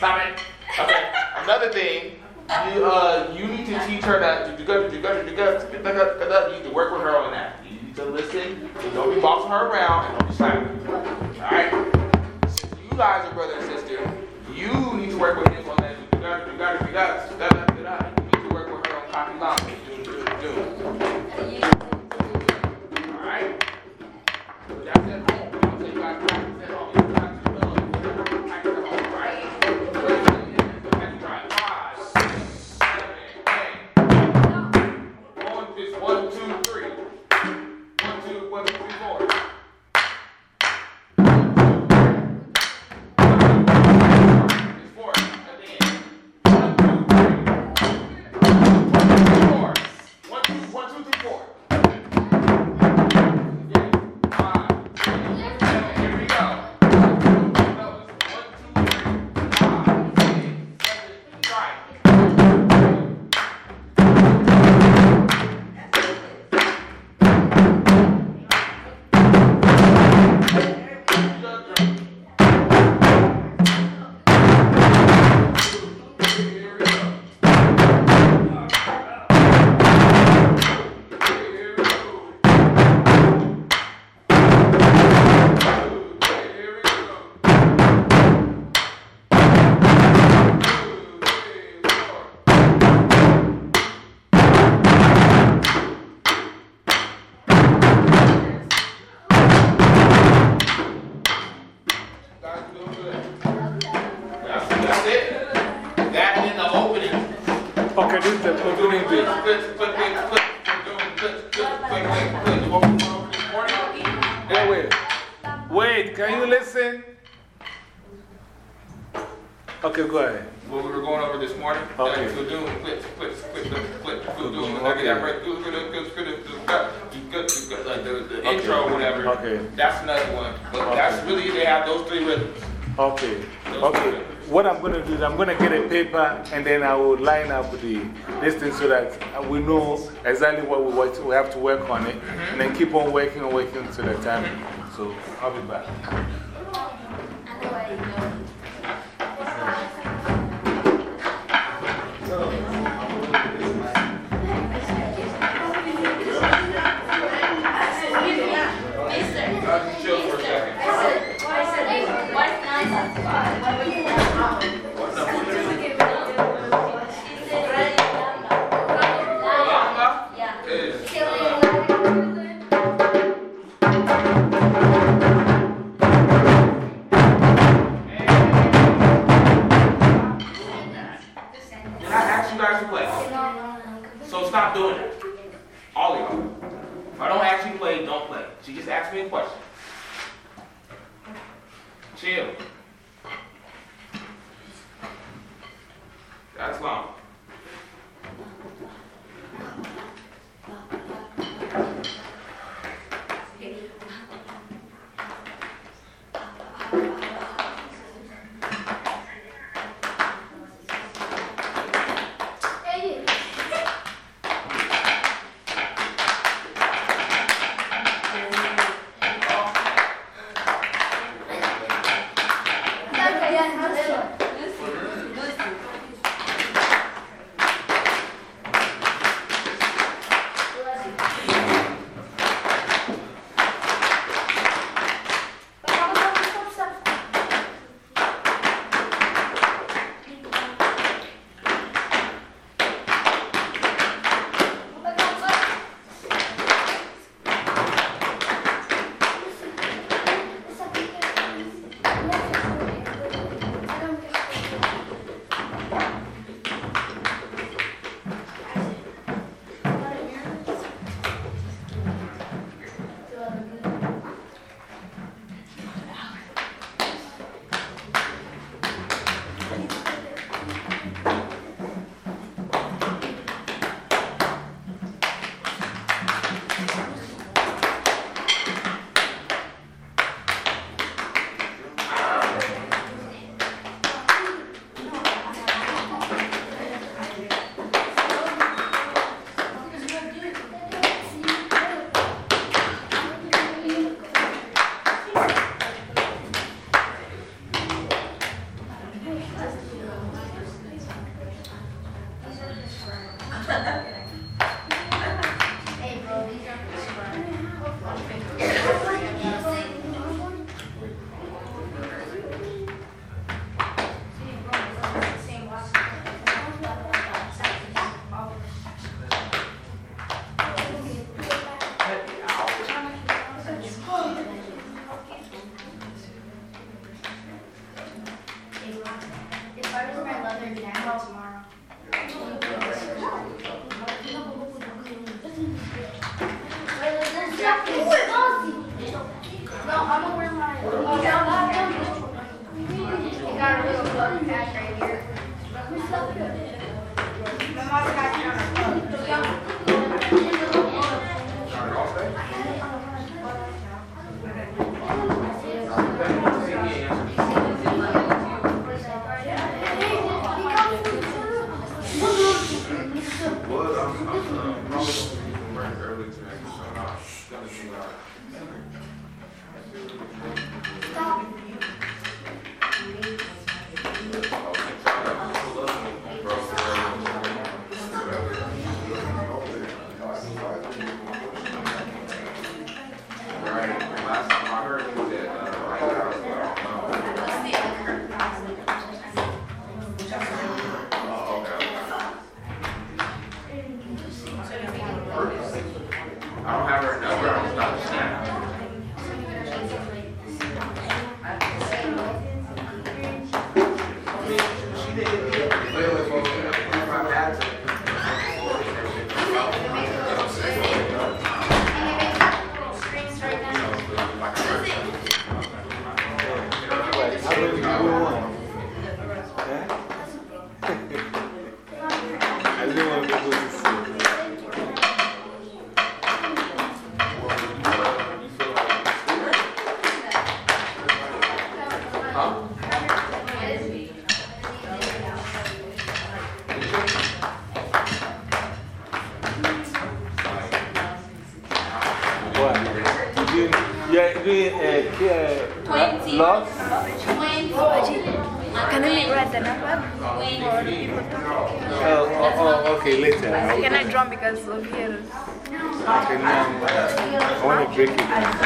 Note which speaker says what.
Speaker 1: Stop it. Okay. Another thing, you, uh, you need to teach her that you need to work with her on that. You need to listen. Don't be bossing her around and don't be slapping. Alright? Since you guys are brother and sister, you need to work with him want me to go over this morning?
Speaker 2: Wait, wait. Can you listen? Okay, go ahead.
Speaker 1: What we were going over this morning?
Speaker 2: Okay.
Speaker 1: Okay, like the, the intro or whatever.
Speaker 2: Okay.
Speaker 1: That's another one. But that's really, they have those three rhythms.
Speaker 2: Okay. Okay. What I'm going to do is I'm going to get a paper and then I will line up the, this thing so that we know exactly what we, what we have to work on it and then keep on working and working to the time. So I'll be back.
Speaker 1: So stop doing it. All of y'all. If I don't ask you to play, don't play. She just asked me a question. Chill. That's long. All right, last time Uh,
Speaker 2: 20. 20.
Speaker 3: Can I write the number?
Speaker 2: Oh, oh, oh, okay, later.
Speaker 3: Can I drum because of here?
Speaker 2: Okay, now I want to break it.